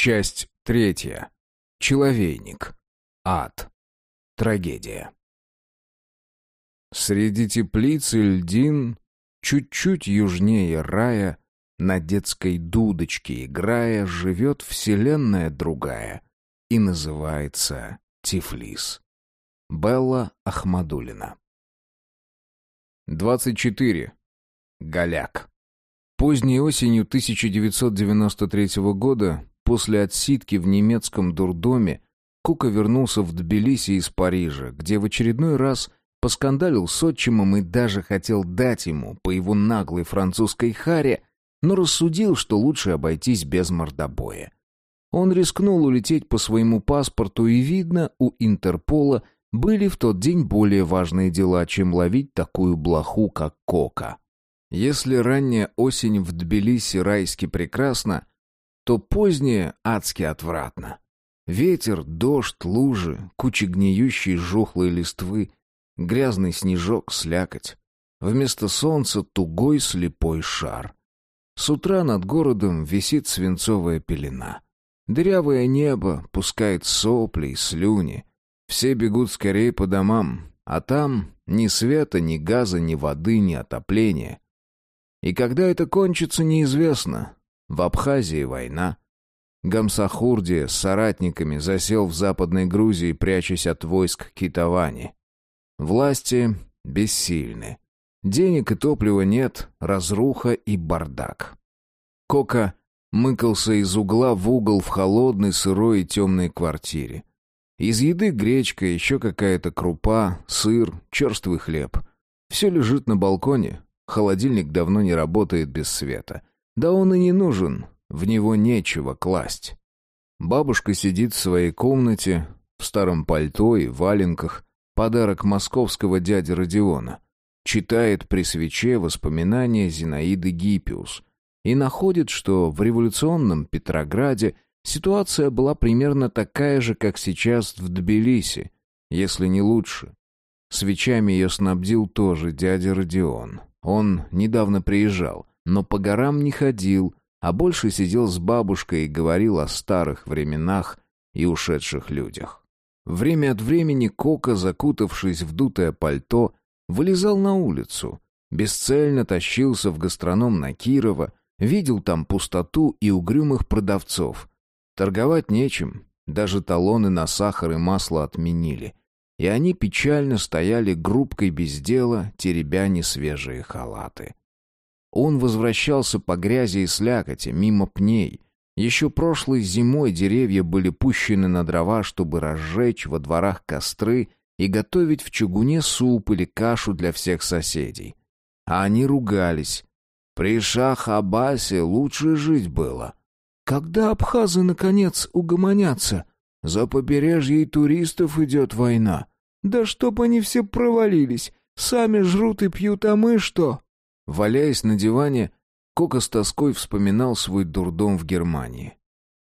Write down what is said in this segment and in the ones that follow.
Часть третья. Человейник. Ад. Трагедия. Среди теплиц и льдин, чуть-чуть южнее рая, на детской дудочке играя, живет вселенная другая и называется Тифлис. Белла Ахмадулина. 24. Голяк. Поздней осенью 1993 года, после отсидки в немецком дурдоме, Кука вернулся в Тбилиси из Парижа, где в очередной раз поскандалил с отчимом и даже хотел дать ему по его наглой французской харе, но рассудил, что лучше обойтись без мордобоя. Он рискнул улететь по своему паспорту, и, видно, у Интерпола были в тот день более важные дела, чем ловить такую блоху, как Кока. Если ранняя осень в Тбилиси райски прекрасна, то поздняя адски отвратна. Ветер, дождь, лужи, куча гниющей жухлой листвы, грязный снежок, слякоть. Вместо солнца тугой слепой шар. С утра над городом висит свинцовая пелена. Дырявое небо пускает сопли и слюни. Все бегут скорее по домам, а там ни света, ни газа, ни воды, ни отопления. И когда это кончится, неизвестно. В Абхазии война. Гамсахурди с соратниками засел в Западной Грузии, прячась от войск Китавани. Власти бессильны. Денег и топлива нет, разруха и бардак. Кока мыкался из угла в угол в холодной, сырой и темной квартире. Из еды гречка, еще какая-то крупа, сыр, черствый хлеб. Все лежит на балконе, Холодильник давно не работает без света. Да он и не нужен, в него нечего класть. Бабушка сидит в своей комнате, в старом пальто и валенках, подарок московского дяди Родиона. Читает при свече воспоминания Зинаиды Гиппиус и находит, что в революционном Петрограде ситуация была примерно такая же, как сейчас в Тбилиси, если не лучше. Свечами ее снабдил тоже дядя Родион. Он недавно приезжал, но по горам не ходил, а больше сидел с бабушкой и говорил о старых временах и ушедших людях. Время от времени Кока, закутавшись в дутое пальто, вылезал на улицу, бесцельно тащился в гастроном на Кирова, видел там пустоту и угрюмых продавцов. Торговать нечем, даже талоны на сахар и масло отменили и они печально стояли группкой без дела, теребя несвежие халаты. Он возвращался по грязи и слякоти, мимо пней. Еще прошлой зимой деревья были пущены на дрова, чтобы разжечь во дворах костры и готовить в чугуне суп или кашу для всех соседей. А они ругались. При Шах-Абасе лучше жить было. Когда абхазы, наконец, угомонятся? За побережье туристов идет война. Да чтоб они все провалились. Сами жрут и пьют, а мы что?» Валяясь на диване, Кока с тоской вспоминал свой дурдом в Германии.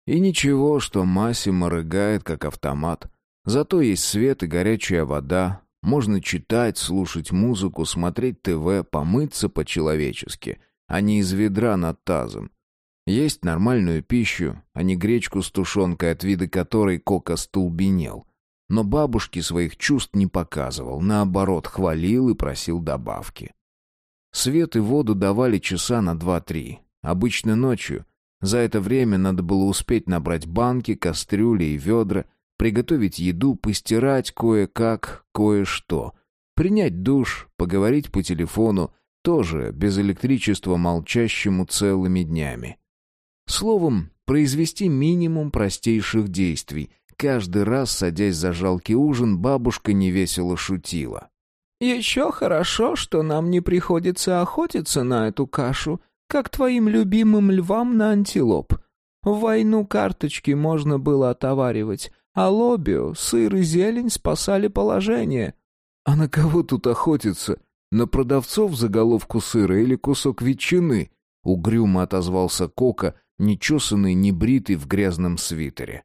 И ничего, что Массимо рыгает, как автомат. Зато есть свет и горячая вода. Можно читать, слушать музыку, смотреть ТВ, помыться по-человечески, а не из ведра над тазом. Есть нормальную пищу, а не гречку с тушенкой, от вида которой Кока столбенел. Но бабушке своих чувств не показывал, наоборот, хвалил и просил добавки. Свет и воду давали часа на два-три, обычно ночью. За это время надо было успеть набрать банки, кастрюли и ведра, приготовить еду, постирать кое-как, кое-что, принять душ, поговорить по телефону, тоже без электричества молчащему целыми днями. Словом, произвести минимум простейших действий, Каждый раз, садясь за жалкий ужин, бабушка невесело шутила. «Еще хорошо, что нам не приходится охотиться на эту кашу, как твоим любимым львам на антилоп. В войну карточки можно было отоваривать, а лобио, сыр и зелень спасали положение». «А на кого тут охотиться? На продавцов за головку сыра или кусок ветчины?» Угрюмо отозвался Кока, нечесанный, небритый в грязном свитере.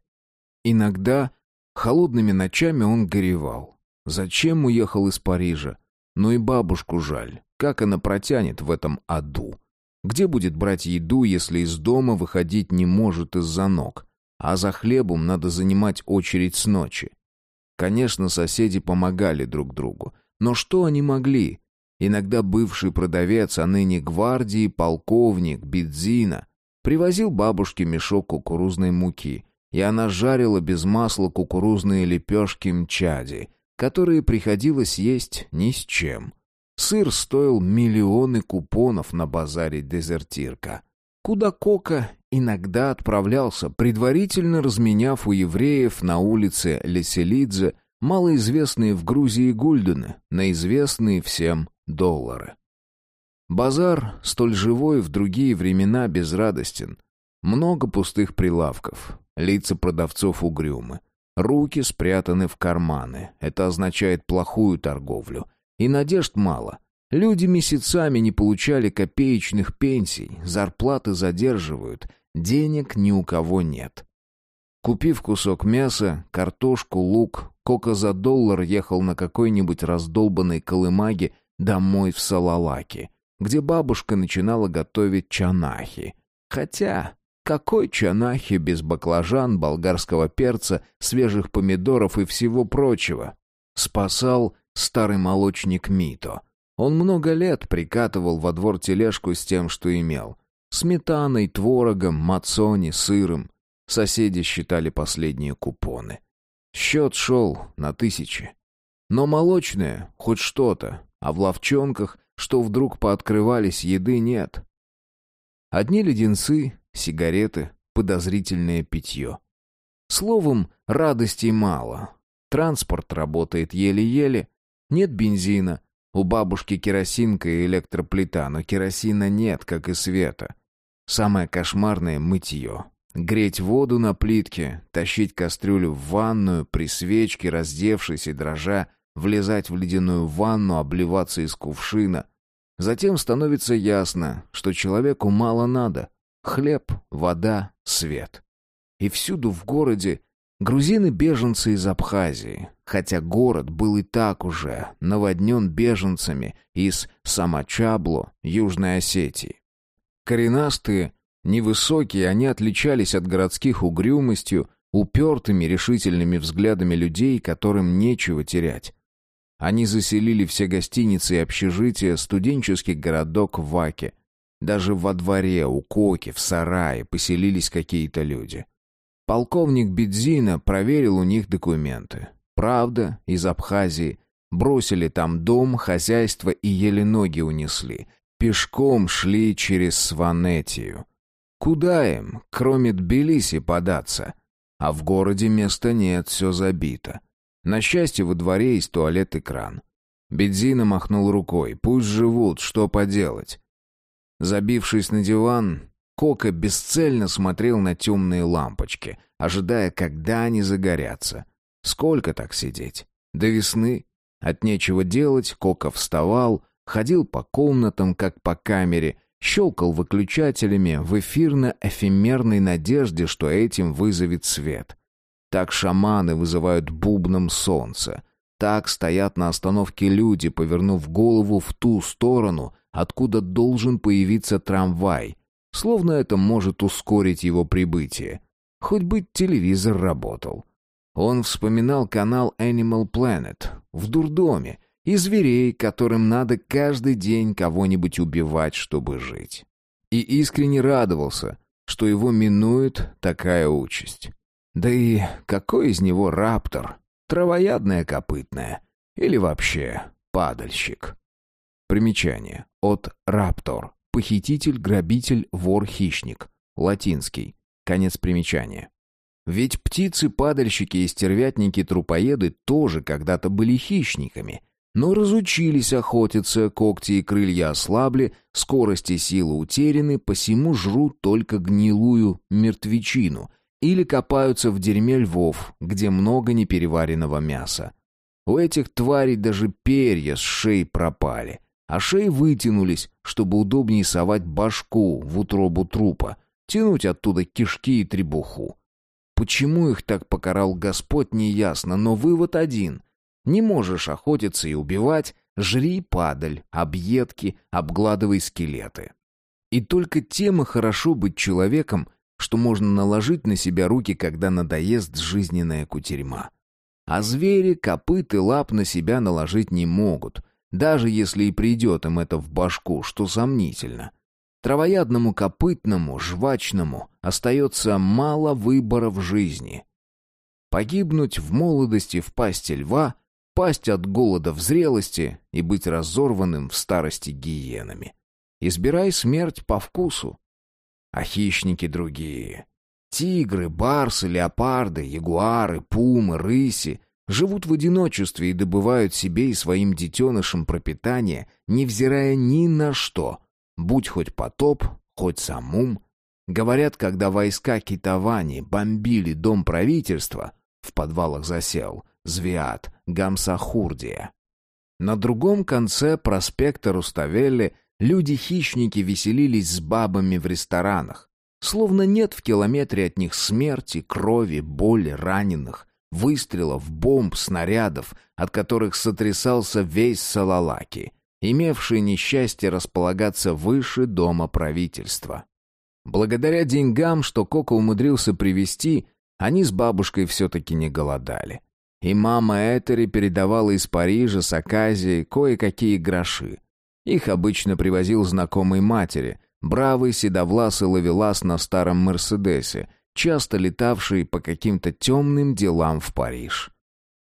Иногда холодными ночами он горевал. Зачем уехал из Парижа? Ну и бабушку жаль. Как она протянет в этом аду? Где будет брать еду, если из дома выходить не может из-за ног? а за хлебом надо занимать очередь с ночи. Конечно, соседи помогали друг другу. Но что они могли? Иногда бывший продавец, а ныне гвардии, полковник, Бедзина, привозил бабушке мешок кукурузной муки, и она жарила без масла кукурузные лепешки мчади, которые приходилось есть ни с чем. Сыр стоил миллионы купонов на базаре «Дезертирка». Куда Кока иногда отправлялся, предварительно разменяв у евреев на улице Леселидзе малоизвестные в Грузии гульдены на известные всем доллары. Базар, столь живой в другие времена, безрадостен. Много пустых прилавков, лица продавцов угрюмы. Руки спрятаны в карманы. Это означает плохую торговлю. И надежд мало. Люди месяцами не получали копеечных пенсий, зарплаты задерживают, денег ни у кого нет. Купив кусок мяса, картошку, лук, Кока за доллар ехал на какой-нибудь раздолбанной колымаге домой в Салалаки, где бабушка начинала готовить чанахи. Хотя какой чанахи без баклажан, болгарского перца, свежих помидоров и всего прочего? Спасал старый молочник Мито. Он много лет прикатывал во двор тележку с тем, что имел. Сметаной, творогом, мацони, сыром. Соседи считали последние купоны. Счет шел на тысячи. Но молочное, хоть что-то, а в ловчонках, что вдруг пооткрывались, еды нет. Одни леденцы, сигареты, подозрительное питье. Словом, радостей мало. Транспорт работает еле-еле, нет бензина, у бабушки керосинка и электроплита, но керосина нет, как и света. Самое кошмарное — мытье. Греть воду на плитке, тащить кастрюлю в ванную, при свечке, раздевшись и дрожа, влезать в ледяную ванну, обливаться из кувшина. Затем становится ясно, что человеку мало надо. Хлеб, вода, свет. И всюду в городе грузины-беженцы из Абхазии, хотя город был и так уже наводнен беженцами из Самачабло, Южной Осетии. Коренастые, невысокие, они отличались от городских угрюмостью, упертыми решительными взглядами людей, которым нечего терять. Они заселили все гостиницы и общежития, студенческий городок Ваке – даже во дворе, у Коки, в сарае поселились какие-то люди. Полковник Бедзина проверил у них документы. Правда, из Абхазии. Бросили там дом, хозяйство и еле ноги унесли. Пешком шли через Сванетию. Куда им, кроме Тбилиси, податься? А в городе места нет, все забито. На счастье, во дворе есть туалет и кран. Бедзина махнул рукой. Пусть живут, что поделать. Забившись на диван, Кока бесцельно смотрел на темные лампочки, ожидая, когда они загорятся. Сколько так сидеть? До весны. От нечего делать, Кока вставал, ходил по комнатам, как по камере, щелкал выключателями в эфирно-эфемерной надежде, что этим вызовет свет. Так шаманы вызывают бубном солнце. Так стоят на остановке люди, повернув голову в ту сторону — откуда должен появиться трамвай, словно это может ускорить его прибытие. Хоть бы телевизор работал. Он вспоминал канал Animal Planet в дурдоме и зверей, которым надо каждый день кого-нибудь убивать, чтобы жить. И искренне радовался, что его минует такая участь. Да и какой из него раптор? Травоядная копытная? Или вообще падальщик? Примечание. От «раптор» — похититель, грабитель, вор, хищник. Латинский. Конец примечания. Ведь птицы-падальщики и стервятники-трупоеды тоже когда-то были хищниками, но разучились охотиться, когти и крылья ослабли, скорость и сила утеряны, посему жрут только гнилую мертвечину или копаются в дерьме львов, где много непереваренного мяса. У этих тварей даже перья с шеи пропали а шеи вытянулись, чтобы удобнее совать башку в утробу трупа, тянуть оттуда кишки и требуху. Почему их так покарал Господь, неясно, но вывод один. Не можешь охотиться и убивать, жри падаль, объедки, обгладывай скелеты. И только тем и хорошо быть человеком, что можно наложить на себя руки, когда надоест жизненная кутерьма. А звери копыт и лап на себя наложить не могут, даже если и придет им это в башку, что сомнительно. Травоядному копытному, жвачному остается мало выбора в жизни. Погибнуть в молодости в пасти льва, пасть от голода в зрелости и быть разорванным в старости гиенами. Избирай смерть по вкусу. А хищники другие. Тигры, барсы, леопарды, ягуары, пумы, рыси живут в одиночестве и добывают себе и своим детенышам пропитание, невзирая ни на что, будь хоть потоп, хоть самум. Говорят, когда войска Китавани бомбили дом правительства, в подвалах засел Звиат, Гамсахурдия. На другом конце проспекта Руставели люди-хищники веселились с бабами в ресторанах. Словно нет в километре от них смерти, крови, боли, раненых, выстрелов, бомб, снарядов, от которых сотрясался весь Салалаки, имевший несчастье располагаться выше дома правительства. Благодаря деньгам, что Коко умудрился привезти, они с бабушкой все-таки не голодали. И мама Этери передавала из Парижа с Аказии кое-какие гроши. Их обычно привозил знакомый матери, бравый седовласый ловелас на старом «Мерседесе», часто летавший по каким-то темным делам в Париж.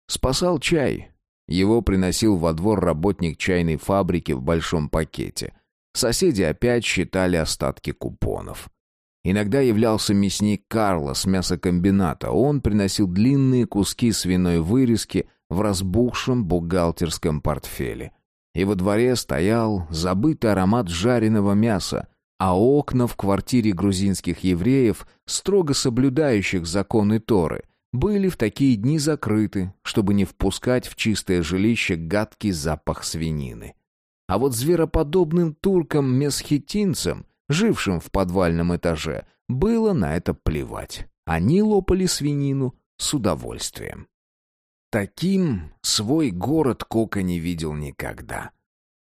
Спасал чай. Его приносил во двор работник чайной фабрики в большом пакете. Соседи опять считали остатки купонов. Иногда являлся мясник Карло с мясокомбината. Он приносил длинные куски свиной вырезки в разбухшем бухгалтерском портфеле. И во дворе стоял забытый аромат жареного мяса, а окна в квартире грузинских евреев, строго соблюдающих законы Торы, были в такие дни закрыты, чтобы не впускать в чистое жилище гадкий запах свинины. А вот звероподобным туркам-месхетинцам, жившим в подвальном этаже, было на это плевать. Они лопали свинину с удовольствием. Таким свой город Кока не видел никогда.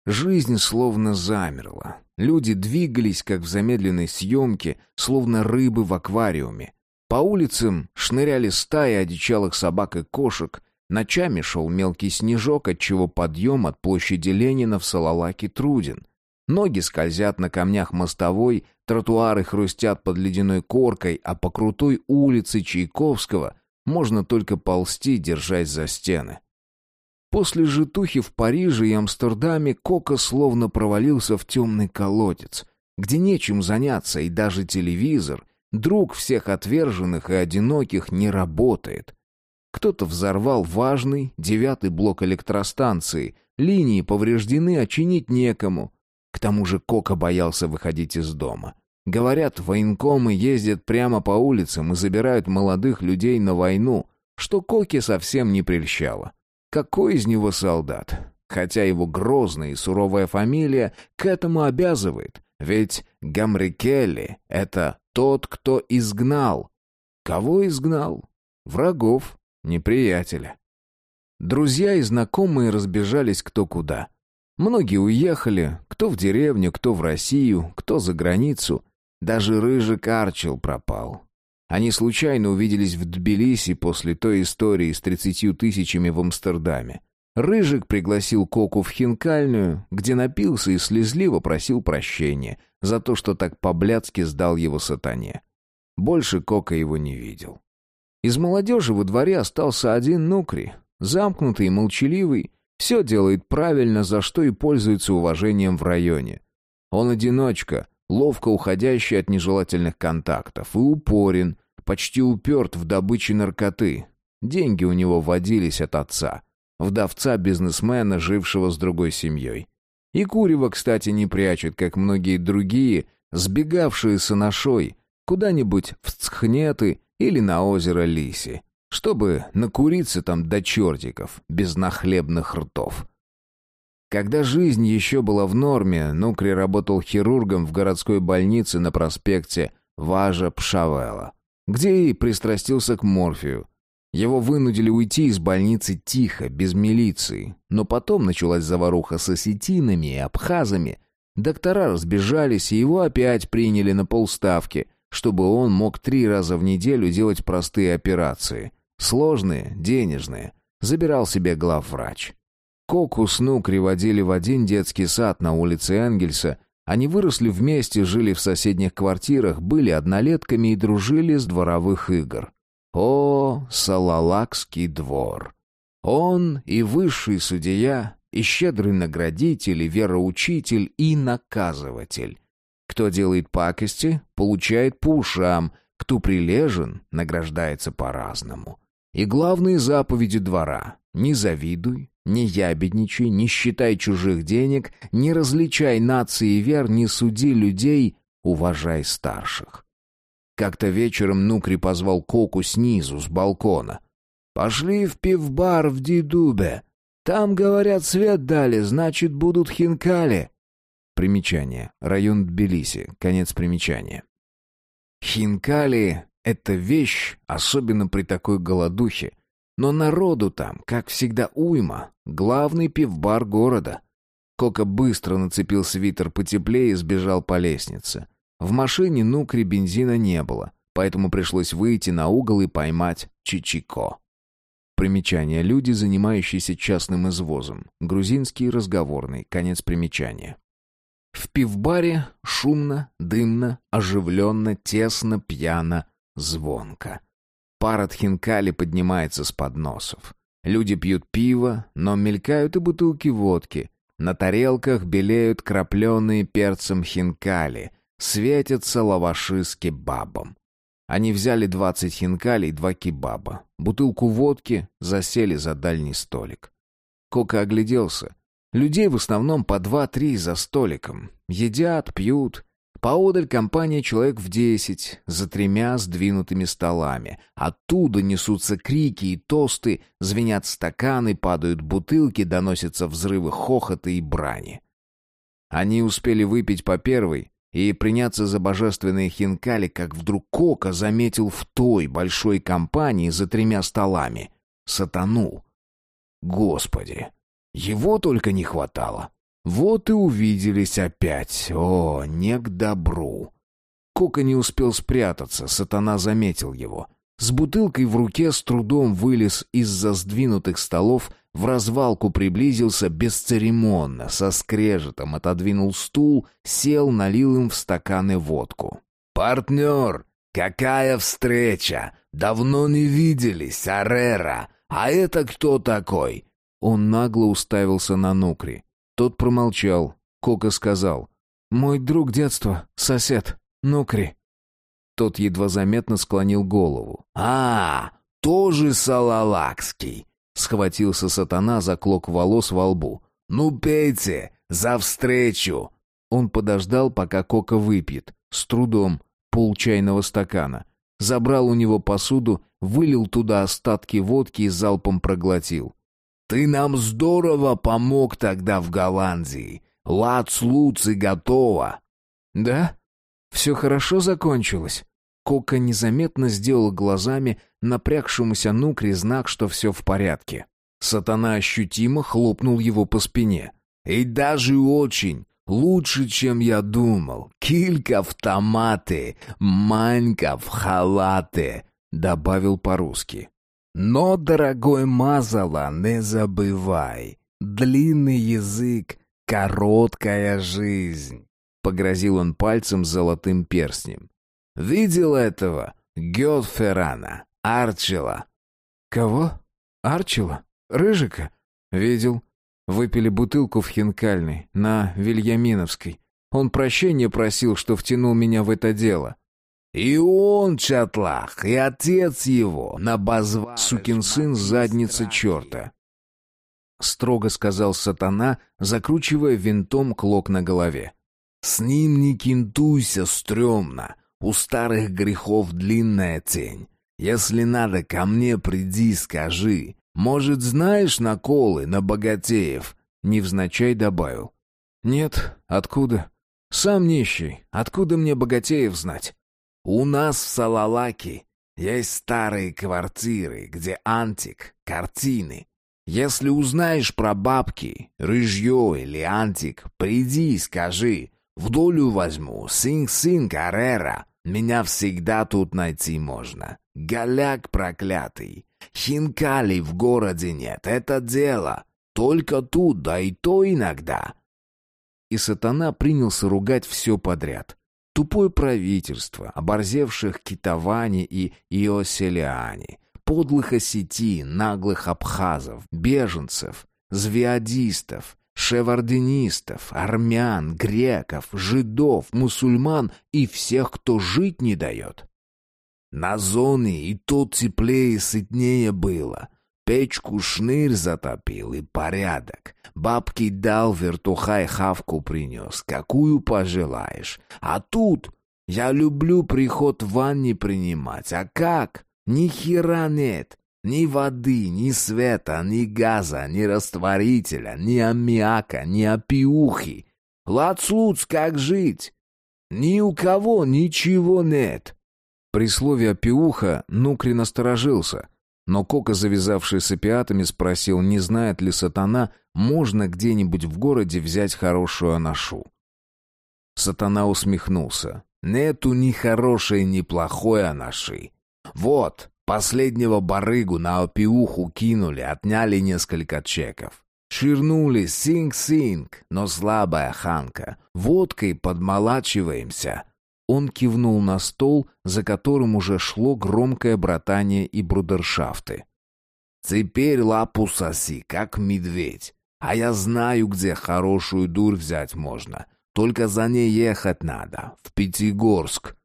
Жизнь словно замерла. Люди двигались, как в замедленной съемке, словно рыбы в аквариуме. По улицам шныряли стаи одичалых собак и кошек. Ночами шел мелкий снежок, отчего подъем от площади Ленина в Салалаке труден. Ноги скользят на камнях мостовой, тротуары хрустят под ледяной коркой, а по крутой улице Чайковского можно только ползти, держась за стены. После житухи в Париже и Амстердаме Кока словно провалился в темный колодец, где нечем заняться, и даже телевизор, друг всех отверженных и одиноких, не работает. Кто-то взорвал важный девятый блок электростанции, линии повреждены, а чинить некому. К тому же Кока боялся выходить из дома. Говорят, военкомы ездят прямо по улицам и забирают молодых людей на войну, что Коке совсем не прельщало. Какой из него солдат? Хотя его грозная и суровая фамилия к этому обязывает. Ведь Гамрикелли — это тот, кто изгнал. Кого изгнал? Врагов, неприятеля. Друзья и знакомые разбежались кто куда. Многие уехали, кто в деревню, кто в Россию, кто за границу. Даже рыжий Карчел пропал. Они случайно увиделись в Тбилиси после той истории с тридцатью тысячами в Амстердаме. Рыжик пригласил Коку в хинкальную, где напился и слезливо просил прощения за то, что так по-блядски сдал его сатане. Больше Кока его не видел. Из молодежи во дворе остался один Нукри, замкнутый и молчаливый, все делает правильно, за что и пользуется уважением в районе. Он одиночка, ловко уходящий от нежелательных контактов, и упорен, почти уперт в добыче наркоты. Деньги у него водились от отца, вдовца-бизнесмена, жившего с другой семьей. И курева, кстати, не прячет, как многие другие, сбегавшие с анашой, куда-нибудь в Цхнеты или на озеро Лиси, чтобы накуриться там до чертиков, без нахлебных ртов. Когда жизнь еще была в норме, Нукри работал хирургом в городской больнице на проспекте Важа Пшавела где и пристрастился к морфию. Его вынудили уйти из больницы тихо, без милиции. Но потом началась заваруха с осетинами и абхазами. Доктора разбежались, и его опять приняли на полставки, чтобы он мог три раза в неделю делать простые операции. Сложные, денежные. Забирал себе главврач. Коку с Нукри водили в один детский сад на улице Энгельса. Они выросли вместе, жили в соседних квартирах, были однолетками и дружили с дворовых игр. О, Салалакский двор! Он и высший судья, и щедрый наградитель, и вероучитель, и наказыватель. Кто делает пакости, получает по ушам, кто прилежен, награждается по-разному. И главные заповеди двора — не завидуй, не ябедничай, не считай чужих денег, не различай нации и вер, не суди людей, уважай старших. Как-то вечером Нукри позвал Коку снизу, с балкона. «Пошли в пивбар в Дидубе. Там, говорят, свет дали, значит, будут хинкали». Примечание. Район Тбилиси. Конец примечания. Хинкали — это вещь, особенно при такой голодухе. Но народу там, как всегда, уйма. Главный пивбар города. Кока быстро нацепил свитер потеплее и сбежал по лестнице. В машине Нукри бензина не было, поэтому пришлось выйти на угол и поймать Чичико. Примечание. Люди, занимающиеся частным извозом. Грузинский разговорный. Конец примечания. В пивбаре шумно, дымно, оживленно, тесно, пьяно, звонко. Пар от хинкали поднимается с подносов. Люди пьют пиво, но мелькают и бутылки водки. На тарелках белеют крапленые перцем хинкали, светятся лаваши с кебабом. Они взяли двадцать хинкалей и два кебаба. Бутылку водки засели за дальний столик. Кока огляделся. Людей в основном по два-три за столиком. Едят, пьют. Поодаль компания человек в десять, за тремя сдвинутыми столами. Оттуда несутся крики и тосты, звенят стаканы, падают бутылки, доносятся взрывы хохота и брани. Они успели выпить по первой и приняться за божественные хинкали, как вдруг Кока заметил в той большой компании за тремя столами сатану. Господи! Его только не хватало. Вот и увиделись опять. О, не к добру. Кока не успел спрятаться, сатана заметил его. С бутылкой в руке с трудом вылез из-за сдвинутых столов, в развалку приблизился бесцеремонно, со скрежетом отодвинул стул, сел, налил им в стаканы водку. «Партнер, какая встреча! Давно не виделись, Арера! А это кто такой? Он нагло уставился на Нукри. Тот промолчал. Кока сказал. «Мой друг детства, сосед, Нукри». Тот едва заметно склонил голову. «А, тоже Салалакский!» Схватился сатана за клок волос во лбу. «Ну, пейте! За встречу!» Он подождал, пока Кока выпьет. С трудом. Пол чайного стакана. Забрал у него посуду, вылил туда остатки водки и залпом проглотил. Ты нам здорово помог тогда в Голландии. Лац-луц и готово. Да? Все хорошо закончилось. Кока незаметно сделал глазами напрягшемуся Нукри знак, что все в порядке. Сатана ощутимо хлопнул его по спине. «И даже очень. Лучше, чем я думал. Килька в томаты, манька в халаты», — добавил по-русски. Но, дорогой Мазала, не забывай, длинный язык, короткая жизнь. Погрозил он пальцем золотым перстнем. Видел этого Гёдферана, Арчила? Кого? Арчила? Рыжика? Видел. Выпили бутылку в Хинкальной, на Вильяминовской. Он прощения просил, что втянул меня в это дело. И он, Чатлах, и отец его, на базва... Сукин сын задница черта. Строго сказал сатана, закручивая винтом клок на голове. С ним не кинтуйся, стрёмно. У старых грехов длинная тень. Если надо, ко мне приди, скажи. Может, знаешь наколы на богатеев?» Невзначай добавил. «Нет, откуда? Сам нищий. Откуда мне богатеев знать?» У нас в Сололаке есть старые квартиры, где антик, картины. Если узнаешь про бабки, рыжье или антик, приди и скажи. В долю возьму, синг-синг, арера. Меня всегда тут найти можно. Голяк проклятый. Хинкали в городе нет, это дело. Только тут, да и то иногда. И сатана принялся ругать все подряд. Тупое правительство, оборзевших китовани и иоселиани, подлых осети, наглых абхазов, беженцев, звиадистов, шевардинистов, армян, греков, жидов, мусульман и всех, кто жить не дает. На зоне и тут теплее и сытнее было. Печку шнырь затопил и порядок. Бабки дал, вертухай хавку принес, какую пожелаешь. А тут я люблю приход в ванне принимать, а как? Ни хера нет. Ни воды, ни света, ни газа, ни растворителя, ни аммиака, ни опиухи. Лацуц, как жить? Ни у кого ничего нет. При слове «опиуха» Нукри насторожился, но Кока, завязавший с опиатами, спросил, не знает ли сатана, можно где-нибудь в городе взять хорошую анашу. Сатана усмехнулся. «Нету ни хорошей, ни плохой анаши. Вот, последнего барыгу на опиуху кинули, отняли несколько чеков. Ширнули синг-синг, но слабая ханка. Водкой подмолачиваемся». Он кивнул на стол, за которым уже шло громкое братание и брудершафты. «Теперь лапу соси, как медведь. А я знаю, где хорошую дурь взять можно. Только за ней ехать надо, в Пятигорск».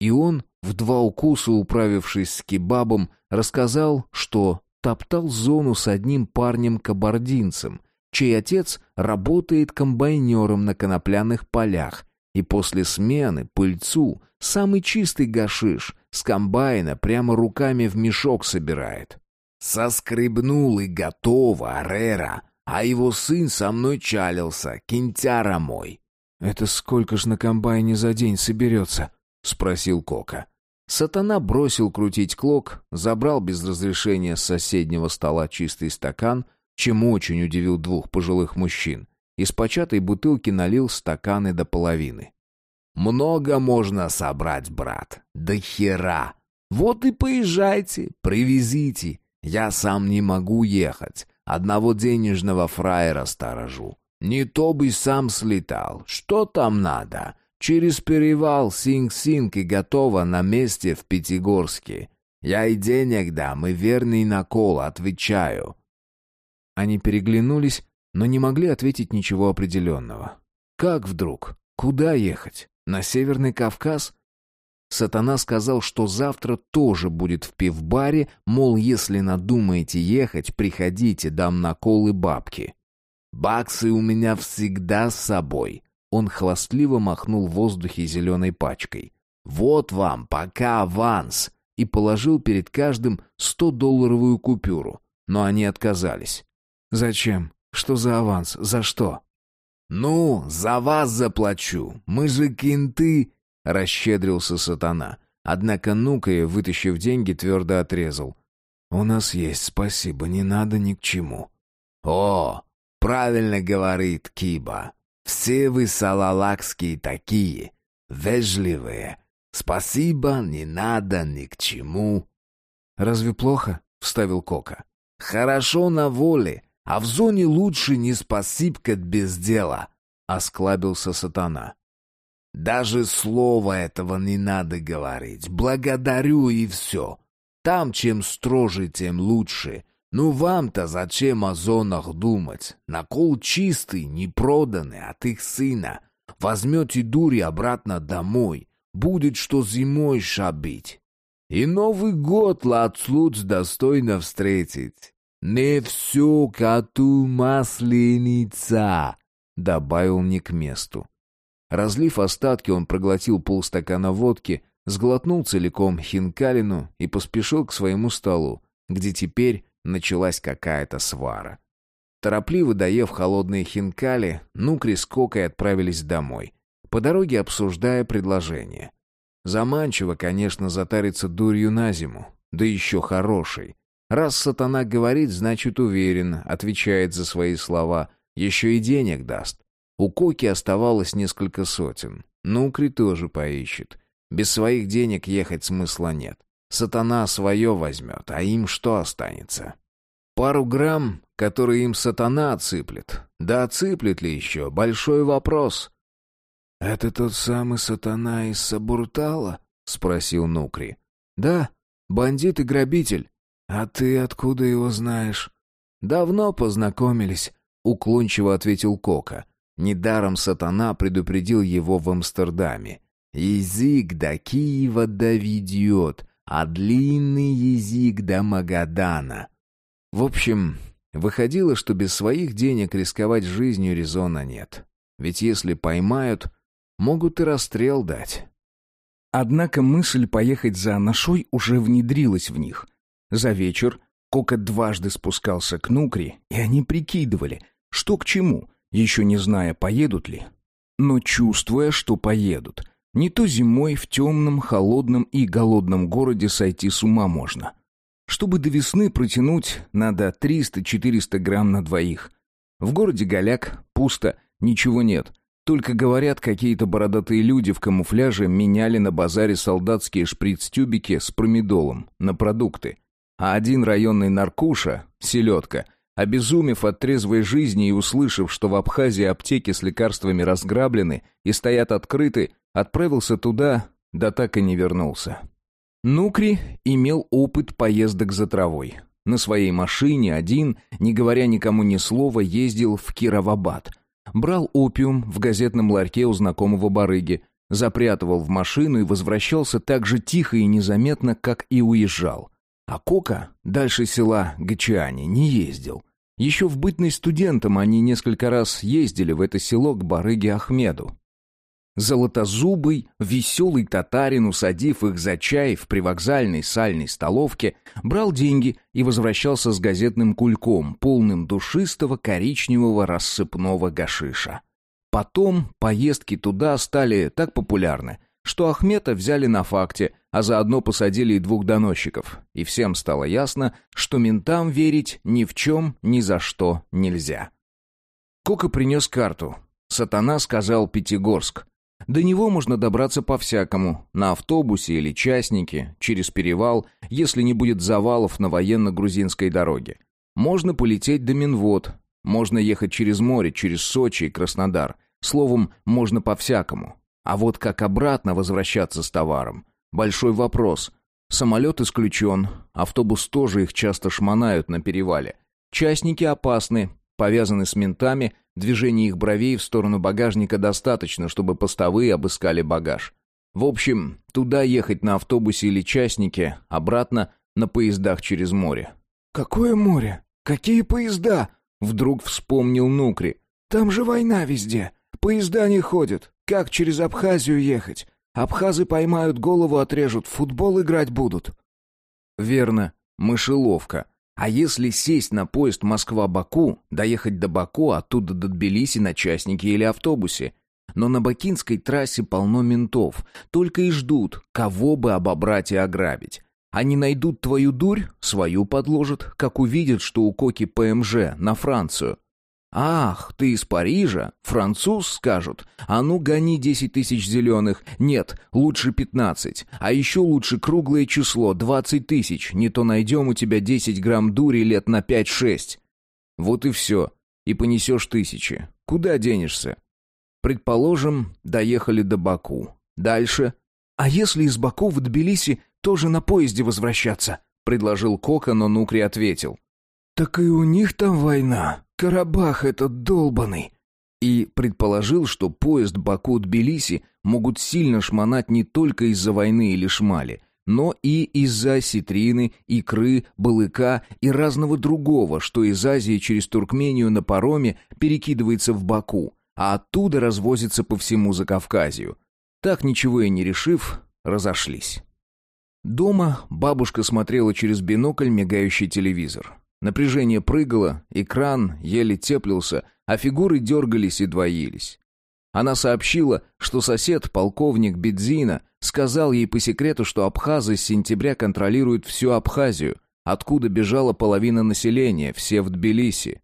И он, в два укуса управившись с кебабом, рассказал, что топтал зону с одним парнем-кабардинцем, чей отец работает комбайнером на конопляных полях, и после смены пыльцу самый чистый гашиш с комбайна прямо руками в мешок собирает. «Соскребнул и готово, Арера, а его сын со мной чалился, кентяра мой». «Это сколько ж на комбайне за день соберется?» — спросил Кока. Сатана бросил крутить клок, забрал без разрешения с соседнего стола чистый стакан, чем очень удивил двух пожилых мужчин. Из початой бутылки налил стаканы до половины. «Много можно собрать, брат. До хера. Вот и поезжайте, привезите. Я сам не могу ехать. Одного денежного фраера сторожу. Не то бы сам слетал. Что там надо? Через перевал Синг-Синг и готово на месте в Пятигорске. Я и денег дам, и верный накол, отвечаю». Они переглянулись, но не могли ответить ничего определенного. Как вдруг? Куда ехать? На Северный Кавказ? Сатана сказал, что завтра тоже будет в пивбаре, мол, если надумаете ехать, приходите, дам наколы бабки. «Баксы у меня всегда с собой», он хвастливо махнул в воздухе зеленой пачкой. «Вот вам, пока аванс!» и положил перед каждым сто-долларовую купюру. Но они отказались. «Зачем? Что за аванс? За что?» «Ну, за вас заплачу. Мы же кенты!» — расщедрился сатана. Однако Нукая, вытащив деньги, твердо отрезал. «У нас есть, спасибо, не надо ни к чему». «О, правильно говорит Киба. Все вы салалакские такие, вежливые. Спасибо, не надо ни к чему». «Разве плохо?» — вставил Кока. «Хорошо на воле, а в зоне лучше не спасибка без дела», — осклабился сатана. «Даже слова этого не надо говорить. Благодарю и все. Там чем строже, тем лучше. Ну вам-то зачем о зонах думать? Накол чистый, не проданный от их сына. Возьмете дури обратно домой. Будет что зимой шабить. И Новый год Лацлуц достойно встретить. Не все коту масленица, добавил не к месту. Разлив остатки, он проглотил полстакана водки, сглотнул целиком хинкалину и поспешил к своему столу, где теперь началась какая-то свара. Торопливо доев холодные хинкали, Нукри с Кокой отправились домой, по дороге обсуждая предложение. Заманчиво, конечно, затариться дурью на зиму, да еще хорошей. Раз сатана говорит, значит уверен, отвечает за свои слова, еще и денег даст. У Коки оставалось несколько сотен. Нукри тоже поищет. Без своих денег ехать смысла нет. Сатана свое возьмет, а им что останется? Пару грамм, которые им сатана отсыплет. Да отсыплет ли еще? Большой вопрос. «Это тот самый сатана из Сабуртала?» — спросил Нукри. «Да, бандит и грабитель. А ты откуда его знаешь?» «Давно познакомились», — уклончиво ответил Кока. Недаром сатана предупредил его в Амстердаме. «Язык до Киева доведет, а длинный язык до Магадана». В общем, выходило, что без своих денег рисковать жизнью резона нет. Ведь если поймают, могут и расстрел дать. Однако мысль поехать за Анашой уже внедрилась в них. За вечер Кока дважды спускался к Нукри, и они прикидывали, что к чему, еще не зная, поедут ли. Но чувствуя, что поедут. Не то зимой в темном, холодном и голодном городе сойти с ума можно. Чтобы до весны протянуть, надо 300-400 грамм на двоих. В городе Голяк пусто, ничего нет. Только говорят, какие-то бородатые люди в камуфляже меняли на базаре солдатские шприц-тюбики с промедолом на продукты. А один районный наркуша, селедка, обезумев от трезвой жизни и услышав, что в Абхазии аптеки с лекарствами разграблены и стоят открыты, отправился туда, да так и не вернулся. Нукри имел опыт поездок за травой. На своей машине один, не говоря никому ни слова, ездил в Кировабад – Брал опиум в газетном ларьке у знакомого барыги, запрятывал в машину и возвращался так же тихо и незаметно, как и уезжал. А Кока дальше села Гачиани не ездил. Еще в бытность студентом они несколько раз ездили в это село к барыге Ахмеду. Золотозубый, веселый татарин, усадив их за чай в привокзальной сальной столовке, брал деньги и возвращался с газетным кульком, полным душистого коричневого рассыпного гашиша. Потом поездки туда стали так популярны, что Ахмета взяли на факте, а заодно посадили и двух доносчиков, и всем стало ясно, что ментам верить ни в чем, ни за что нельзя. Кока принес карту. Сатана сказал Пятигорск. До него можно добраться по-всякому, на автобусе или частнике, через перевал, если не будет завалов на военно-грузинской дороге. Можно полететь до Минвод, можно ехать через море, через Сочи и Краснодар. Словом, можно по-всякому. А вот как обратно возвращаться с товаром? Большой вопрос. Самолет исключен, автобус тоже их часто шмонают на перевале. Частники опасны, повязаны с ментами, движения их бровей в сторону багажника достаточно, чтобы постовые обыскали багаж. В общем, туда ехать на автобусе или частнике, обратно на поездах через море. «Какое море? Какие поезда?» Вдруг вспомнил Нукри. «Там же война везде. Поезда не ходят. Как через Абхазию ехать? Абхазы поймают голову, отрежут, футбол играть будут». «Верно. Мышеловка. А если сесть на поезд Москва-Баку, доехать до Баку, оттуда до Тбилиси на частнике или автобусе? Но на бакинской трассе полно ментов, только и ждут, кого бы обобрать и ограбить. Они найдут твою дурь, свою подложат, как увидят, что у Коки ПМЖ на Францию. «Ах, ты из Парижа? Француз?» — скажут. «А ну, гони десять тысяч зеленых. Нет, лучше пятнадцать. А еще лучше круглое число, двадцать тысяч. Не то найдем у тебя десять грамм дури лет на пять-шесть». Вот и все. И понесешь тысячи. Куда денешься? Предположим, доехали до Баку. Дальше. «А если из Баку в Тбилиси тоже на поезде возвращаться?» — предложил Кока, но Нукри ответил. «Так и у них там война. Карабах этот долбанный!» И предположил, что поезд Баку-Тбилиси могут сильно шмонать не только из-за войны или шмали, но и из-за осетрины, икры, балыка и разного другого, что из Азии через Туркмению на пароме перекидывается в Баку, а оттуда развозится по всему Закавказью. Так ничего и не решив, разошлись. Дома бабушка смотрела через бинокль мигающий телевизор. Напряжение прыгало, экран еле теплился, а фигуры дергались и двоились. Она сообщила, что сосед, полковник Бедзина, сказал ей по секрету, что абхазы с сентября контролируют всю Абхазию, откуда бежала половина населения, все в Тбилиси.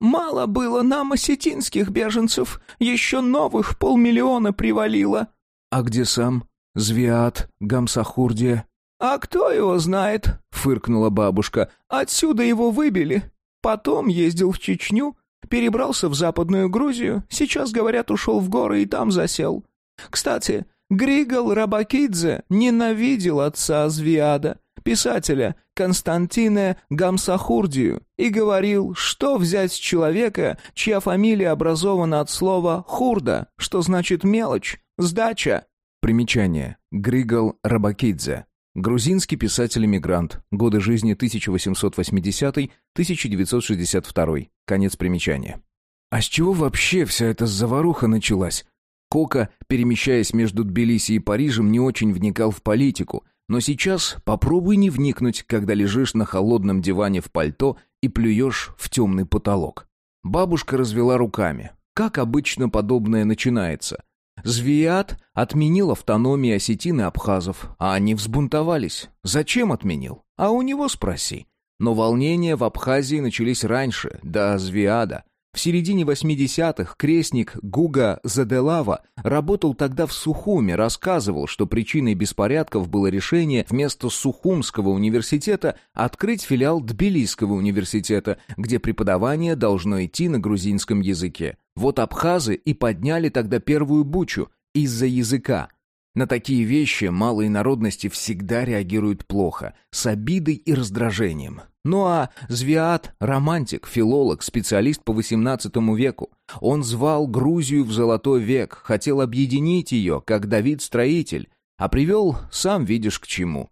«Мало было нам осетинских беженцев, еще новых полмиллиона привалило». «А где сам?» Звиат, Гамсахурдия?» «А кто его знает?» — фыркнула бабушка. «Отсюда его выбили. Потом ездил в Чечню, перебрался в Западную Грузию, сейчас, говорят, ушел в горы и там засел. Кстати, Григол Рабакидзе ненавидел отца Звиада, писателя Константина Гамсахурдию, и говорил, что взять человека, чья фамилия образована от слова «хурда», что значит «мелочь», «сдача». Примечание. Григол Рабакидзе. Грузинский писатель-эмигрант. Годы жизни 1880-1962. Конец примечания. А с чего вообще вся эта заваруха началась? Кока, перемещаясь между Тбилиси и Парижем, не очень вникал в политику, но сейчас попробуй не вникнуть, когда лежишь на холодном диване в пальто и плюешь в темный потолок. Бабушка развела руками. Как обычно подобное начинается. Звиат отменил автономию осетин и абхазов, а они взбунтовались. Зачем отменил? А у него спроси. Но волнения в Абхазии начались раньше, до Звиада – в середине 80-х крестник Гуга Заделава работал тогда в Сухуме, рассказывал, что причиной беспорядков было решение вместо Сухумского университета открыть филиал Тбилисского университета, где преподавание должно идти на грузинском языке. Вот абхазы и подняли тогда первую бучу из-за языка. На такие вещи малые народности всегда реагируют плохо, с обидой и раздражением. Ну а Звиат — романтик, филолог, специалист по XVIII веку. Он звал Грузию в Золотой век, хотел объединить ее, как Давид-строитель, а привел, сам видишь, к чему.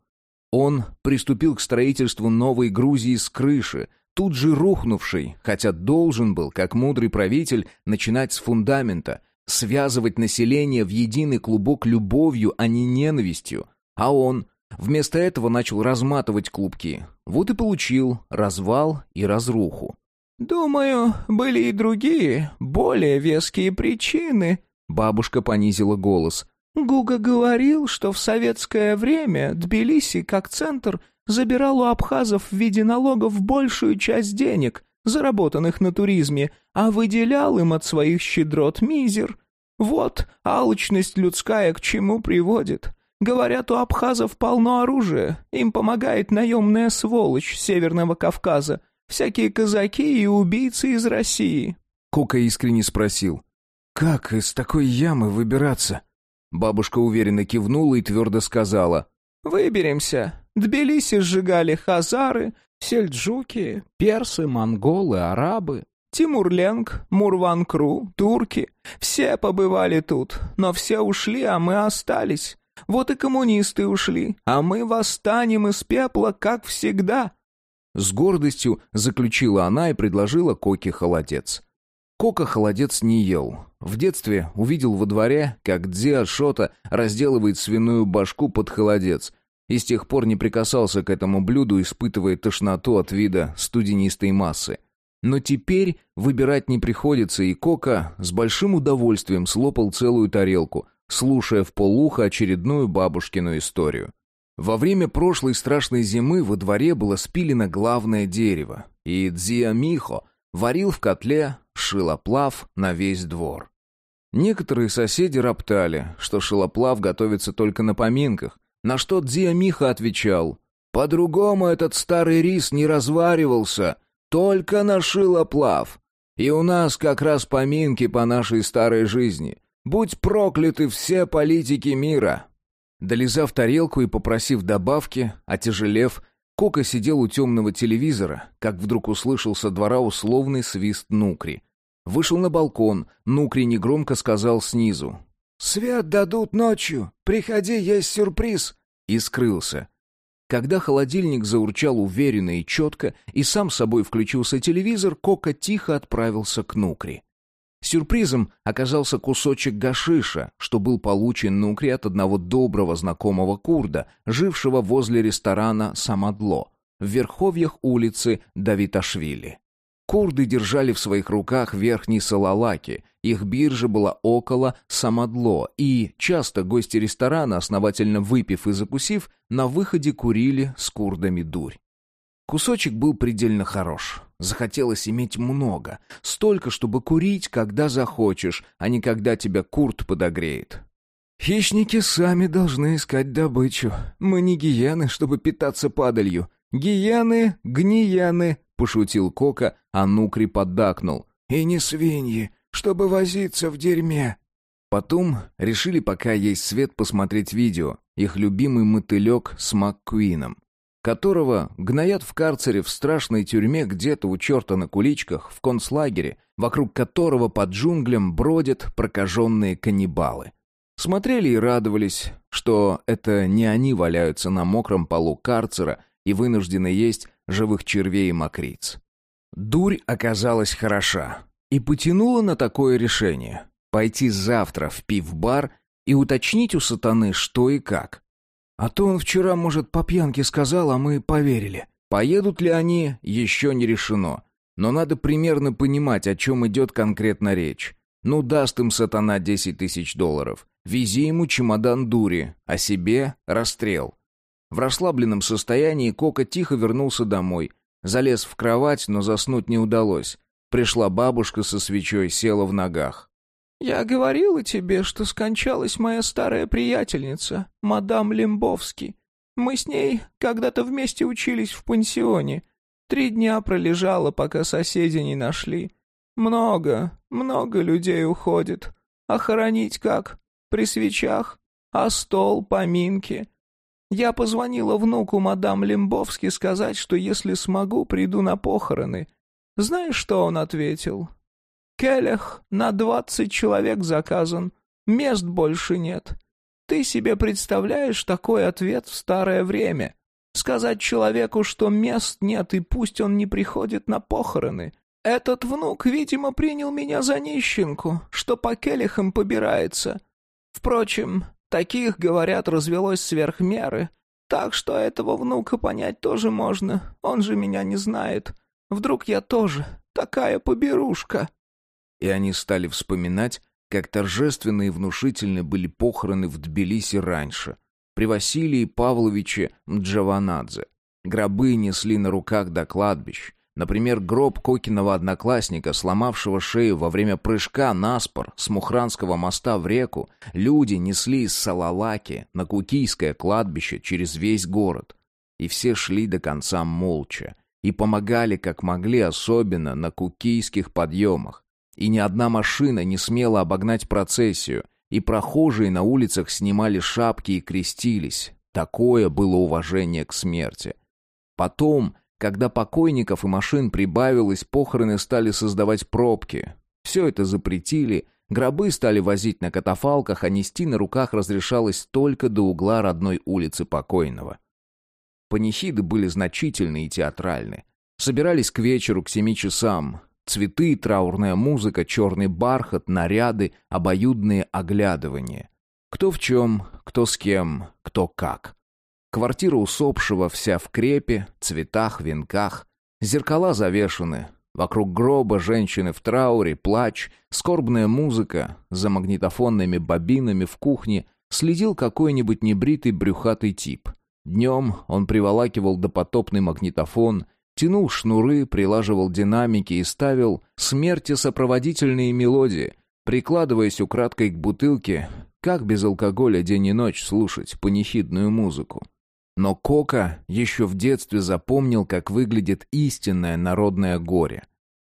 Он приступил к строительству новой Грузии с крыши, тут же рухнувшей, хотя должен был, как мудрый правитель, начинать с фундамента, связывать население в единый клубок любовью, а не ненавистью. А он Вместо этого начал разматывать клубки. Вот и получил развал и разруху. «Думаю, были и другие, более веские причины», — бабушка понизила голос. «Гуга говорил, что в советское время Тбилиси, как центр, забирал у абхазов в виде налогов большую часть денег, заработанных на туризме, а выделял им от своих щедрот мизер. Вот алчность людская к чему приводит. Говорят, у абхазов полно оружия. Им помогает наемная сволочь Северного Кавказа. Всякие казаки и убийцы из России». Кока искренне спросил. «Как из такой ямы выбираться?» Бабушка уверенно кивнула и твердо сказала. «Выберемся. Тбилиси сжигали хазары, сельджуки, персы, монголы, арабы, Тимурленг, Мурванкру, турки. Все побывали тут, но все ушли, а мы остались. Вот и коммунисты ушли, а мы восстанем из пепла, как всегда». С гордостью заключила она и предложила Коке холодец. Кока холодец не ел. В детстве увидел во дворе, как Дзиа Шота разделывает свиную башку под холодец, и с тех пор не прикасался к этому блюду, испытывая тошноту от вида студенистой массы. Но теперь выбирать не приходится, и Кока с большим удовольствием слопал целую тарелку, слушая в полухо очередную бабушкину историю. Во время прошлой страшной зимы во дворе было спилено главное дерево, и Дзия Михо варил в котле шилоплав на весь двор. Некоторые соседи роптали, что шилоплав готовится только на поминках, на что Дзия Миха отвечал, «По-другому этот старый рис не разваривался, только на шилоплав. И у нас как раз поминки по нашей старой жизни. Будь прокляты все политики мира!» Долизав тарелку и попросив добавки, отяжелев, Кока сидел у темного телевизора, как вдруг услышал со двора условный свист Нукри. Вышел на балкон, Нукри негромко сказал снизу. «Свет дадут ночью, приходи, есть сюрприз!» И скрылся. Когда холодильник заурчал уверенно и четко, и сам собой включился телевизор, Кока тихо отправился к Нукри. Сюрпризом оказался кусочек гашиша, что был получен Нукри от одного доброго знакомого курда, жившего возле ресторана «Самадло» в верховьях улицы Давиташвили. Курды держали в своих руках верхние салалаки, их биржа была около Самадло, и часто гости ресторана, основательно выпив и закусив, на выходе курили с курдами дурь. Кусочек был предельно хорош. Захотелось иметь много. Столько, чтобы курить, когда захочешь, а не когда тебя курт подогреет. «Хищники сами должны искать добычу. Мы не гиены, чтобы питаться падалью. Гиены, гниены», — пошутил Кока, а Нукри поддакнул. «И не свиньи, чтобы возиться в дерьме». Потом решили, пока есть свет, посмотреть видео. Их любимый мотылек с МакКуином, которого гноят в карцере в страшной тюрьме где-то у черта на куличках, в концлагере, вокруг которого под джунглям бродят прокаженные каннибалы. Смотрели и радовались, что это не они валяются на мокром полу карцера и вынуждены есть живых червей и мокриц. Дурь оказалась хороша и потянула на такое решение пойти завтра в пив-бар и уточнить у сатаны, что и как. А то он вчера, может, по пьянке сказал, а мы поверили. Поедут ли они, еще не решено. Но надо примерно понимать, о чем идет конкретно речь. Ну, даст им сатана 10 тысяч долларов. Вези ему чемодан дури, а себе расстрел. В расслабленном состоянии Кока тихо вернулся домой. Залез в кровать, но заснуть не удалось. Пришла бабушка со свечой, села в ногах. «Я говорила тебе, что скончалась моя старая приятельница, мадам Лембовский. Мы с ней когда-то вместе учились в пансионе. Три дня пролежала, пока соседи не нашли. Много, много людей уходит. А хоронить как? При свечах? А стол, поминки?» Я позвонила внуку мадам Лембовски сказать, что если смогу, приду на похороны. Знаешь, что он ответил? Келях на двадцать человек заказан. Мест больше нет. Ты себе представляешь такой ответ в старое время? Сказать человеку, что мест нет и пусть он не приходит на похороны. Этот внук, видимо, принял меня за нищенку, что по келихам побирается. Впрочем, таких, говорят, развелось сверх меры. Так что этого внука понять тоже можно. Он же меня не знает. Вдруг я тоже такая поберушка и они стали вспоминать, как торжественные и внушительны были похороны в Тбилиси раньше, при Василии Павловиче Мджаванадзе. Гробы несли на руках до кладбищ. Например, гроб Кокиного одноклассника, сломавшего шею во время прыжка на спор с Мухранского моста в реку, люди несли из Салалаки на Кукийское кладбище через весь город. И все шли до конца молча и помогали как могли, особенно на кукийских подъемах. И ни одна машина не смела обогнать процессию, и прохожие на улицах снимали шапки и крестились. Такое было уважение к смерти. Потом, когда покойников и машин прибавилось, похороны стали создавать пробки. Все это запретили, гробы стали возить на катафалках, а нести на руках разрешалось только до угла родной улицы покойного. Панихиды были значительны и театральны. Собирались к вечеру, к семи часам. Цветы, траурная музыка, черный бархат, наряды, обоюдные оглядывания. Кто в чем, кто с кем, кто как. Квартира усопшего вся в крепе, цветах, венках. Зеркала завешаны. Вокруг гроба женщины в трауре, плач, скорбная музыка. За магнитофонными бобинами в кухне следил какой-нибудь небритый брюхатый тип. Днем он приволакивал допотопный магнитофон, Тянул шнуры, прилаживал динамики и ставил смерти сопроводительные мелодии, прикладываясь украдкой к бутылке, как без алкоголя день и ночь слушать панихидную музыку. Но Кока еще в детстве запомнил, как выглядит истинное народное горе.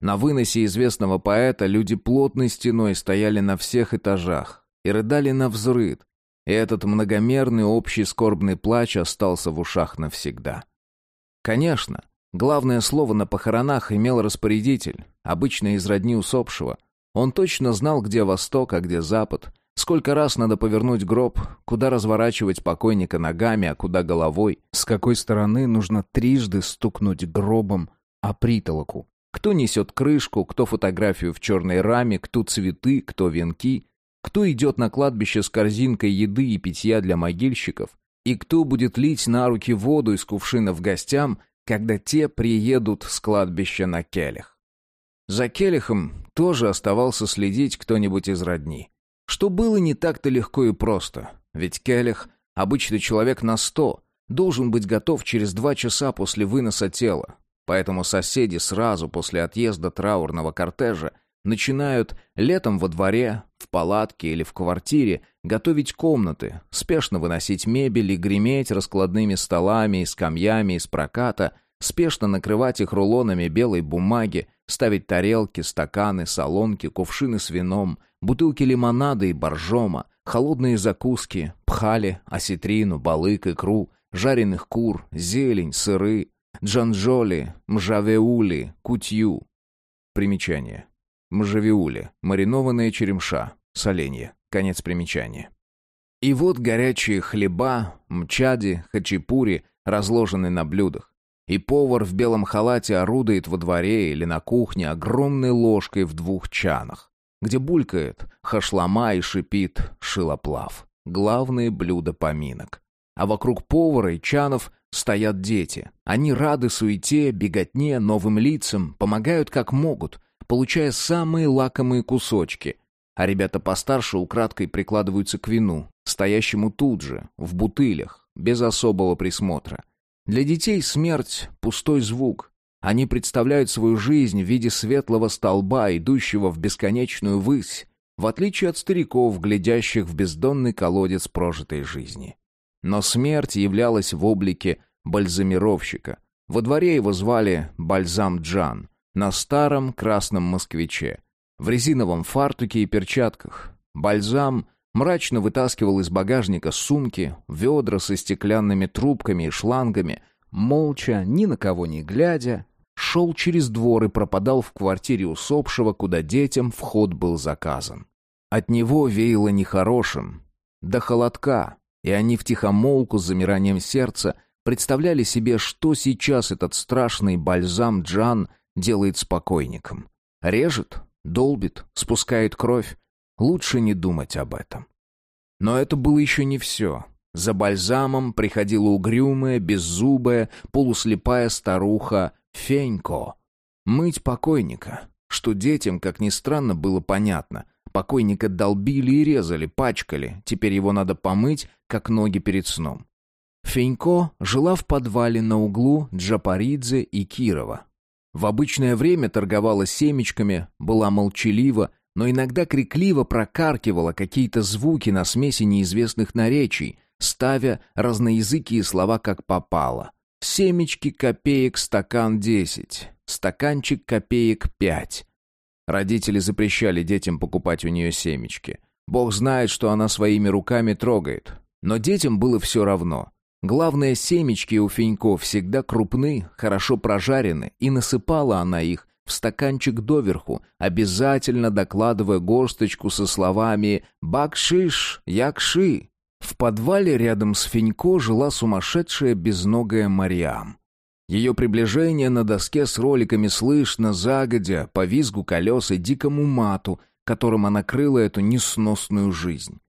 На выносе известного поэта люди плотной стеной стояли на всех этажах и рыдали на взрыд, и этот многомерный общий скорбный плач остался в ушах навсегда. Конечно, Главное слово на похоронах имел распорядитель, обычно из родни усопшего. Он точно знал, где восток, а где запад, сколько раз надо повернуть гроб, куда разворачивать покойника ногами, а куда головой, с какой стороны нужно трижды стукнуть гробом о притолоку. Кто несет крышку, кто фотографию в черной раме, кто цветы, кто венки, кто идет на кладбище с корзинкой еды и питья для могильщиков, и кто будет лить на руки воду из кувшинов гостям, когда те приедут с кладбища на Келях. За Келихом тоже оставался следить кто-нибудь из родни. Что было не так-то легко и просто, ведь Келих, обычный человек на сто, должен быть готов через два часа после выноса тела. Поэтому соседи сразу после отъезда траурного кортежа начинают летом во дворе, в палатке или в квартире готовить комнаты, спешно выносить мебель и греметь раскладными столами и скамьями из проката, спешно накрывать их рулонами белой бумаги, ставить тарелки, стаканы, солонки, кувшины с вином, бутылки лимонада и боржома, холодные закуски, пхали, осетрину, балык, икру, жареных кур, зелень, сыры, джанжоли, мжавеули, кутью. Примечание. Мжавеули, маринованная черемша, соленье. Конец примечания. И вот горячие хлеба, мчади, хачапури, разложены на блюдах. И повар в белом халате орудует во дворе или на кухне огромной ложкой в двух чанах, где булькает хашлама и шипит шилоплав. Главные блюда поминок. А вокруг повара и чанов стоят дети. Они рады суете, беготне, новым лицам, помогают как могут, получая самые лакомые кусочки. А ребята постарше украдкой прикладываются к вину, стоящему тут же, в бутылях, без особого присмотра. Для детей смерть — пустой звук. Они представляют свою жизнь в виде светлого столба, идущего в бесконечную высь, в отличие от стариков, глядящих в бездонный колодец прожитой жизни. Но смерть являлась в облике бальзамировщика. Во дворе его звали Бальзам Джан, на старом красном москвиче, в резиновом фартуке и перчатках. Бальзам мрачно вытаскивал из багажника сумки, ведра со стеклянными трубками и шлангами, молча, ни на кого не глядя, шел через двор и пропадал в квартире усопшего, куда детям вход был заказан. От него веяло нехорошим, до холодка, и они втихомолку с замиранием сердца представляли себе, что сейчас этот страшный бальзам Джан делает с покойником. Режет, долбит, спускает кровь, Лучше не думать об этом. Но это было еще не все. За бальзамом приходила угрюмая, беззубая, полуслепая старуха Фенько. Мыть покойника, что детям, как ни странно, было понятно. Покойника долбили и резали, пачкали, теперь его надо помыть, как ноги перед сном. Фенько жила в подвале на углу Джапаридзе и Кирова. В обычное время торговала семечками, была молчалива, но иногда крикливо прокаркивала какие-то звуки на смеси неизвестных наречий, ставя разноязыкие слова как попало. Семечки копеек стакан десять, стаканчик копеек пять. Родители запрещали детям покупать у нее семечки. Бог знает, что она своими руками трогает. Но детям было все равно. Главное, семечки у Фенько всегда крупны, хорошо прожарены, и насыпала она их в стаканчик доверху, обязательно докладывая горсточку со словами «Бакшиш, якши». В подвале рядом с Фенько жила сумасшедшая безногая Мариам. Ее приближение на доске с роликами слышно загодя по визгу колес и дикому мату, которым она крыла эту несносную жизнь.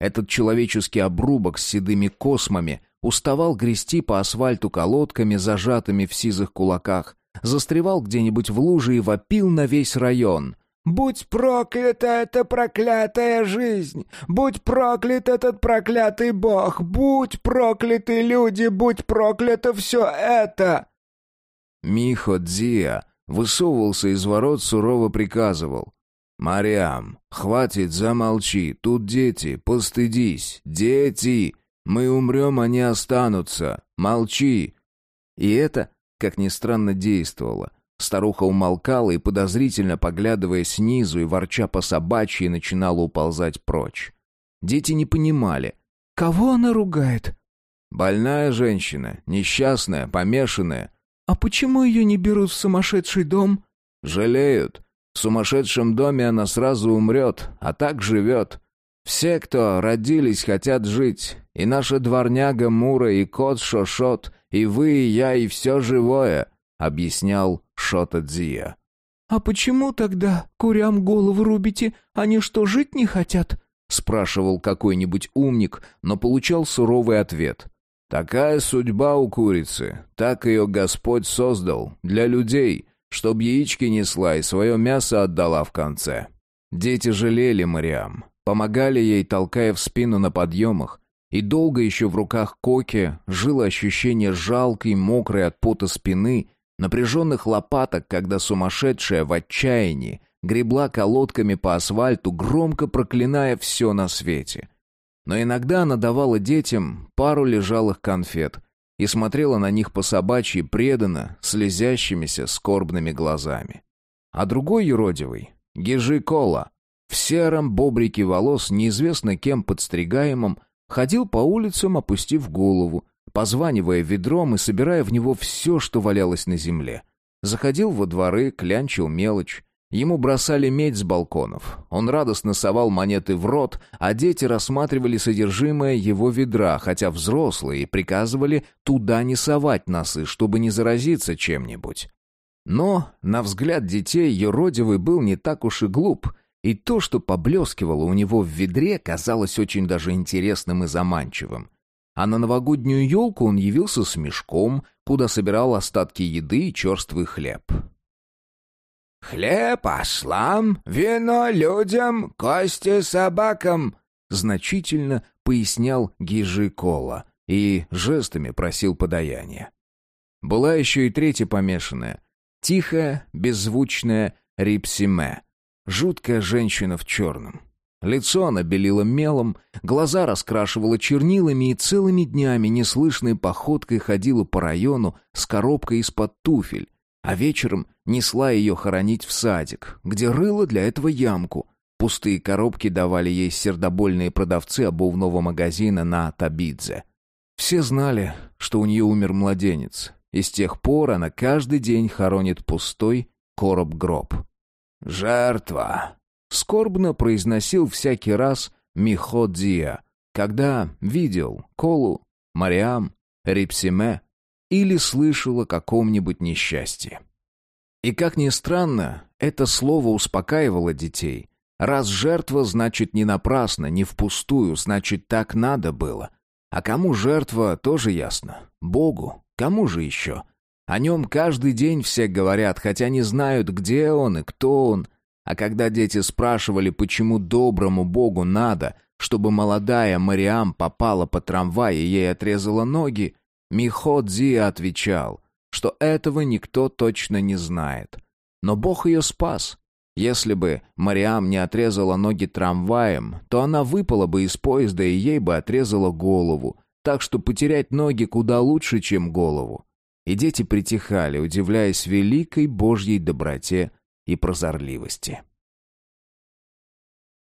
Этот человеческий обрубок с седыми космами уставал грести по асфальту колодками, зажатыми в сизых кулаках, застревал где-нибудь в луже и вопил на весь район. «Будь проклята эта проклятая жизнь! Будь проклят этот проклятый бог! Будь прокляты люди! Будь проклято все это!» Михо Дзия высовывался из ворот, сурово приказывал. «Мариам, хватит, замолчи, тут дети, постыдись, дети! Мы умрем, они останутся, молчи!» И это как ни странно, действовало. Старуха умолкала и, подозрительно поглядывая снизу и ворча по собачьи, начинала уползать прочь. Дети не понимали. «Кого она ругает?» «Больная женщина, несчастная, помешанная». «А почему ее не берут в сумасшедший дом?» «Жалеют. В сумасшедшем доме она сразу умрет, а так живет. Все, кто родились, хотят жить. И наша дворняга Мура, и кот Шошот, и вы, и я, и все живое», — объяснял Шота Дзия. «А почему тогда курям голову рубите? Они что, жить не хотят?» — спрашивал какой-нибудь умник, но получал суровый ответ. «Такая судьба у курицы, так ее Господь создал, для людей, чтоб яички несла и свое мясо отдала в конце». Дети жалели Мариам, помогали ей, толкая в спину на подъемах, и долго еще в руках Коки жило ощущение жалкой, мокрой от пота спины, напряженных лопаток, когда сумасшедшая в отчаянии гребла колодками по асфальту, громко проклиная все на свете. Но иногда она давала детям пару лежалых конфет и смотрела на них по собачьи преданно, слезящимися скорбными глазами. А другой юродивый, Гижи Кола, в сером бобрике волос, неизвестно кем подстригаемом, ходил по улицам, опустив голову, позванивая ведром и собирая в него все, что валялось на земле. Заходил во дворы, клянчил мелочь. Ему бросали медь с балконов. Он радостно совал монеты в рот, а дети рассматривали содержимое его ведра, хотя взрослые приказывали туда не совать носы, чтобы не заразиться чем-нибудь. Но, на взгляд детей, юродивый был не так уж и глуп, и то, что поблескивало у него в ведре, казалось очень даже интересным и заманчивым. А на новогоднюю елку он явился с мешком, куда собирал остатки еды и черствый хлеб. «Хлеб ослам, вино людям, кости собакам», значительно пояснял Гижи Кола и жестами просил подаяния. Была еще и третья помешанная, тихая, беззвучная Рипсиме, жуткая женщина в черном. Лицо она белила мелом, глаза раскрашивала чернилами и целыми днями неслышной походкой ходила по району с коробкой из-под туфель, а вечером несла ее хоронить в садик, где рыла для этого ямку. Пустые коробки давали ей сердобольные продавцы обувного магазина на Табидзе. Все знали, что у нее умер младенец, и с тех пор она каждый день хоронит пустой короб-гроб. «Жертва!» — скорбно произносил всякий раз Миходзия, когда видел Колу, Мариам, Рипсиме или слышал о каком-нибудь несчастье. И как ни странно, это слово успокаивало детей. Раз жертва, значит не напрасно, не впустую, значит так надо было. А кому жертва, тоже ясно. Богу. Кому же еще? О нем каждый день все говорят, хотя не знают, где он и кто он. А когда дети спрашивали, почему доброму Богу надо, чтобы молодая Мариам попала по трамвай и ей отрезала ноги, Миходзи отвечал, что этого никто точно не знает. Но Бог ее спас. Если бы Мариам не отрезала ноги трамваем, то она выпала бы из поезда и ей бы отрезала голову, так что потерять ноги куда лучше, чем голову. И дети притихали, удивляясь великой Божьей доброте и прозорливости.